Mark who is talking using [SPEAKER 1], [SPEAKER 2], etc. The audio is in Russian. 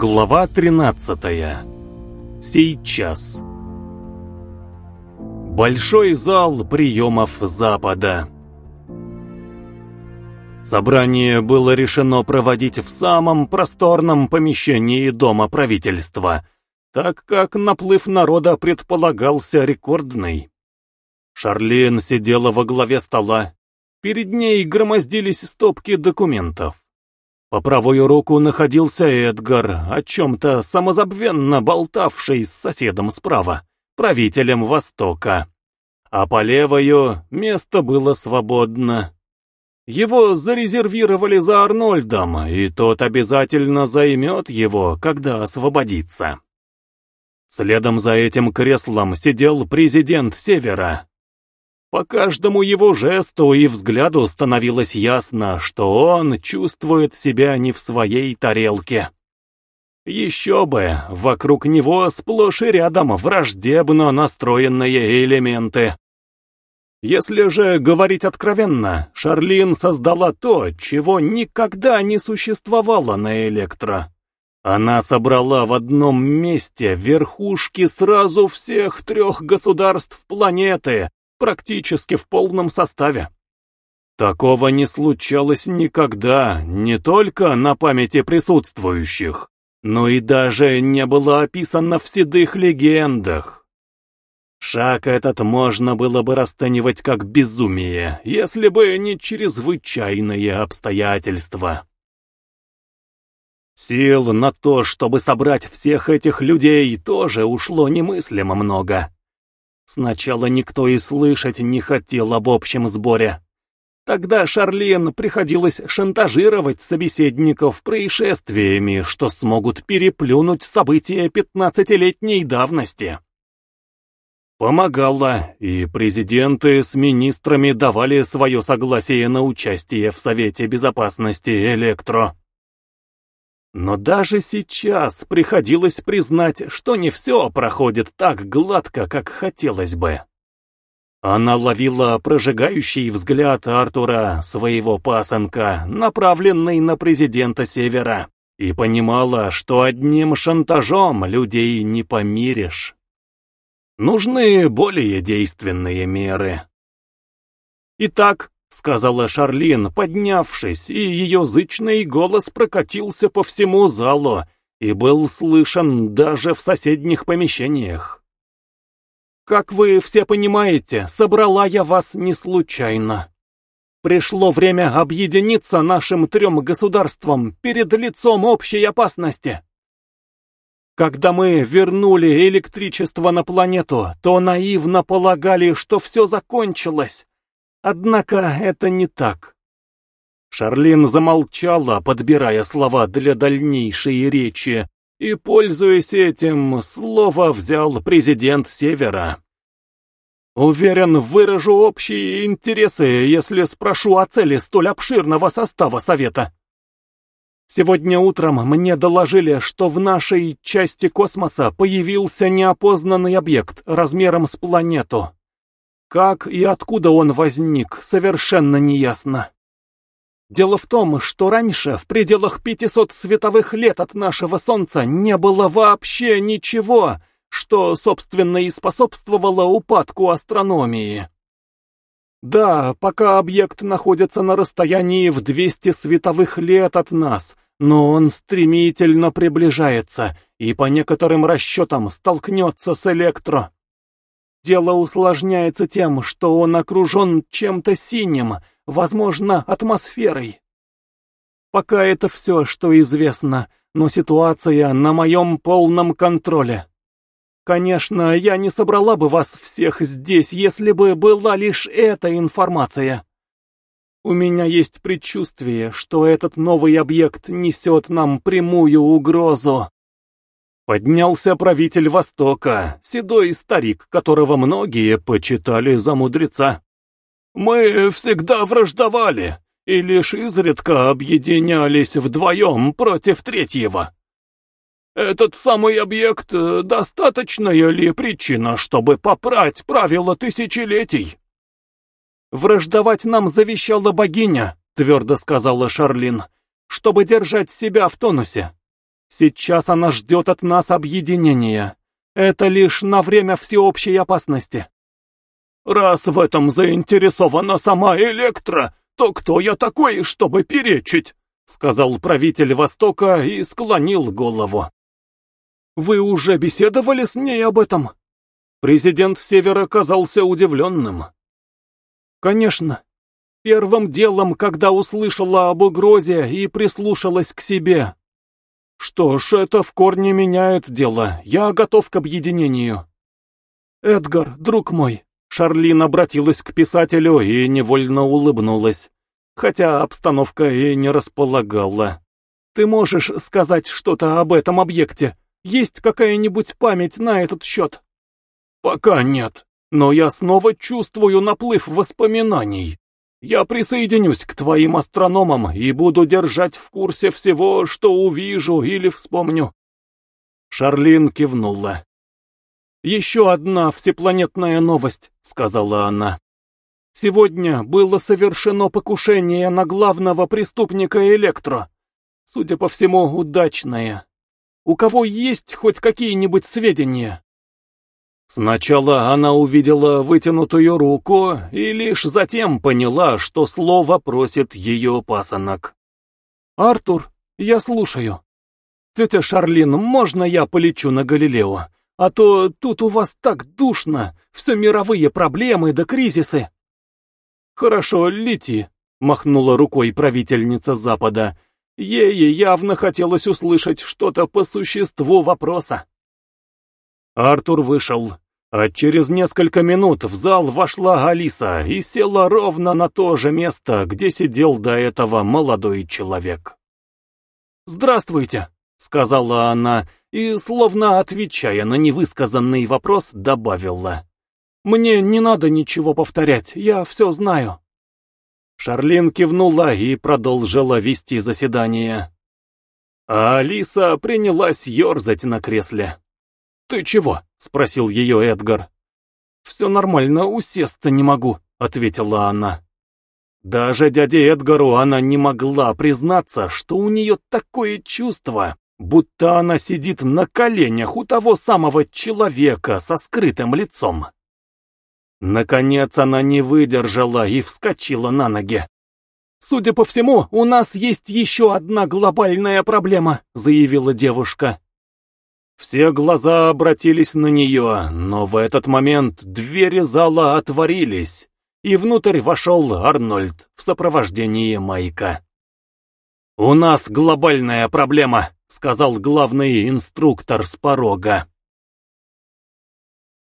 [SPEAKER 1] Глава 13. Сейчас. Большой зал приемов Запада. Собрание было решено проводить в самом просторном помещении Дома правительства, так как наплыв народа предполагался рекордный. Шарлин сидела во главе стола. Перед ней громоздились стопки документов. По правую руку находился Эдгар, о чем-то самозабвенно болтавший с соседом справа, правителем Востока. А по левую место было свободно. Его зарезервировали за Арнольдом, и тот обязательно займет его, когда освободится. Следом за этим креслом сидел президент Севера, по каждому его жесту и взгляду становилось ясно, что он чувствует себя не в своей тарелке. Еще бы, вокруг него сплошь и рядом враждебно настроенные элементы. Если же говорить откровенно, Шарлин создала то, чего никогда не существовало на Электро. Она собрала в одном месте верхушки сразу всех трех государств планеты, практически в полном составе. Такого не случалось никогда, не только на памяти присутствующих, но и даже не было описано в седых легендах. Шаг этот можно было бы расценивать как безумие, если бы не чрезвычайные обстоятельства. Сил на то, чтобы собрать всех этих людей, тоже ушло немыслимо много. Сначала никто и слышать не хотел об общем сборе. Тогда Шарлин приходилось шантажировать собеседников происшествиями, что смогут переплюнуть события пятнадцатилетней давности. Помогало, и президенты с министрами давали свое согласие на участие в Совете Безопасности Электро. Но даже сейчас приходилось признать, что не все проходит так гладко, как хотелось бы. Она ловила прожигающий взгляд Артура, своего пасынка, направленный на президента Севера, и понимала, что одним шантажом людей не помиришь. Нужны более действенные меры. Итак, — сказала Шарлин, поднявшись, и ее зычный голос прокатился по всему залу и был слышен даже в соседних помещениях. «Как вы все понимаете, собрала я вас не случайно. Пришло время объединиться нашим трем государствам перед лицом общей опасности». Когда мы вернули электричество на планету, то наивно полагали, что все закончилось, Однако это не так. Шарлин замолчала, подбирая слова для дальнейшей речи, и, пользуясь этим, слово взял президент Севера. Уверен, выражу общие интересы, если спрошу о цели столь обширного состава Совета. Сегодня утром мне доложили, что в нашей части космоса появился неопознанный объект размером с планету. Как и откуда он возник, совершенно неясно. Дело в том, что раньше, в пределах 500 световых лет от нашего Солнца, не было вообще ничего, что, собственно, и способствовало упадку астрономии. Да, пока объект находится на расстоянии в 200 световых лет от нас, но он стремительно приближается и по некоторым расчетам столкнется с электро. Дело усложняется тем, что он окружен чем-то синим, возможно, атмосферой. Пока это все, что известно, но ситуация на моем полном контроле. Конечно, я не собрала бы вас всех здесь, если бы была лишь эта информация. У меня есть предчувствие, что этот новый объект несет нам прямую угрозу. Поднялся правитель Востока, седой старик, которого многие почитали за мудреца. «Мы всегда враждовали и лишь изредка объединялись вдвоем против третьего. Этот самый объект — достаточная ли причина, чтобы попрать правила тысячелетий?» «Враждовать нам завещала богиня», — твердо сказала Шарлин, — «чтобы держать себя в тонусе. Сейчас она ждет от нас объединения. Это лишь на время всеобщей опасности. Раз в этом заинтересована сама Электра, то кто я такой, чтобы перечить? Сказал правитель Востока и склонил голову. Вы уже беседовали с ней об этом? Президент Севера казался удивленным. Конечно. Первым делом, когда услышала об угрозе и прислушалась к себе. Что ж, это в корне меняет дело. Я готов к объединению. Эдгар, друг мой, Шарлин обратилась к писателю и невольно улыбнулась, хотя обстановка и не располагала. Ты можешь сказать что-то об этом объекте? Есть какая-нибудь память на этот счет? Пока нет, но я снова чувствую наплыв воспоминаний. Я присоединюсь к твоим астрономам и буду держать в курсе всего, что увижу или вспомню. Шарлин кивнула. «Еще одна всепланетная новость», — сказала она. «Сегодня было совершено покушение на главного преступника Электро. Судя по всему, удачное. У кого есть хоть какие-нибудь сведения?» Сначала она увидела вытянутую руку и лишь затем поняла, что слово просит ее пасынок. «Артур, я слушаю. Тетя Шарлин, можно я полечу на Галилео? А то тут у вас так душно, все мировые проблемы да кризисы». «Хорошо, лети», — махнула рукой правительница Запада. Ей явно хотелось услышать что-то по существу вопроса. Артур вышел, а через несколько минут в зал вошла Алиса и села ровно на то же место, где сидел до этого молодой человек. «Здравствуйте», — сказала она, и, словно отвечая на невысказанный вопрос, добавила. «Мне не надо ничего повторять, я все знаю». Шарлин кивнула и продолжила вести заседание. А Алиса принялась ерзать на кресле. «Ты чего?» — спросил ее Эдгар. «Все нормально, усесться не могу», — ответила она. Даже дяде Эдгару она не могла признаться, что у нее такое чувство, будто она сидит на коленях у того самого человека со скрытым лицом. Наконец она не выдержала и вскочила на ноги. «Судя по всему, у нас есть еще одна глобальная проблема», — заявила девушка. Все глаза обратились на нее, но в этот момент двери зала отворились, и внутрь вошел Арнольд в сопровождении Майка. «У нас глобальная проблема», — сказал главный инструктор с порога.